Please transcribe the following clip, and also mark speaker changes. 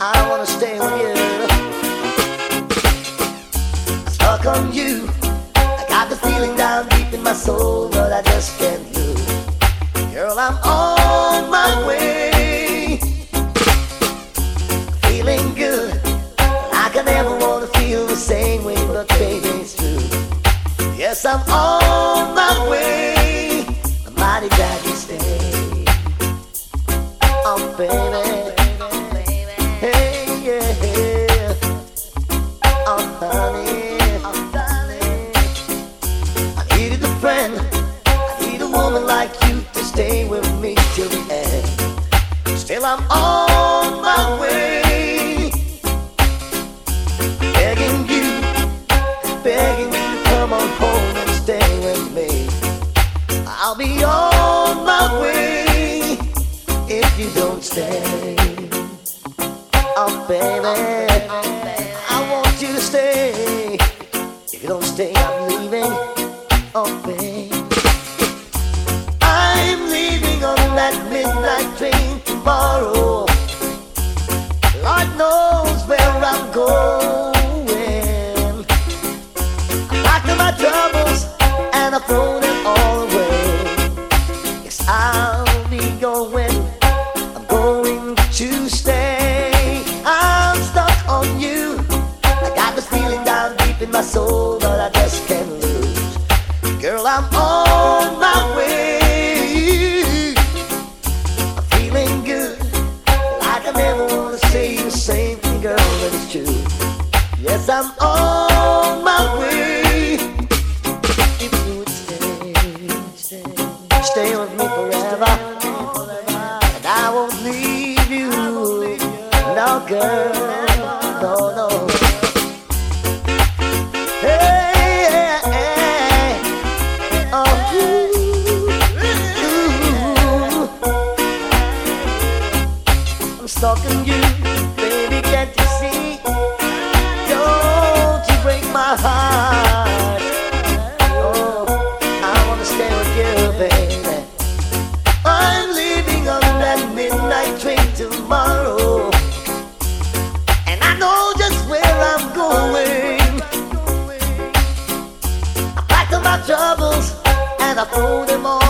Speaker 1: I wanna stay with you. Stuck on you. I got the feeling down deep in my soul, but I just can't lose. Girl, I'm on my way. Feeling good. Never wanna feel the same way, but baby, it's true. Yes, I'm on. A like you to stay with me till the end. Still, I'm on my way. Begging you, begging you to come on home and stay with me. I'll be on my way if you don't stay. Oh, baby, I want you to stay. If you don't stay, I'm leaving. Oh, baby. I'm going. I packed up my troubles and I throw them all away. Yes, I'll be going. I'm going to stay. I'm stuck on you. I got this feeling down deep in my soul, Cause I'm on my way. If you would stay, stay, stay with me forever. And I won't leave you. No, girl, no, no. Oh, stalking you, baby, can't you see? troubles and I throw them all.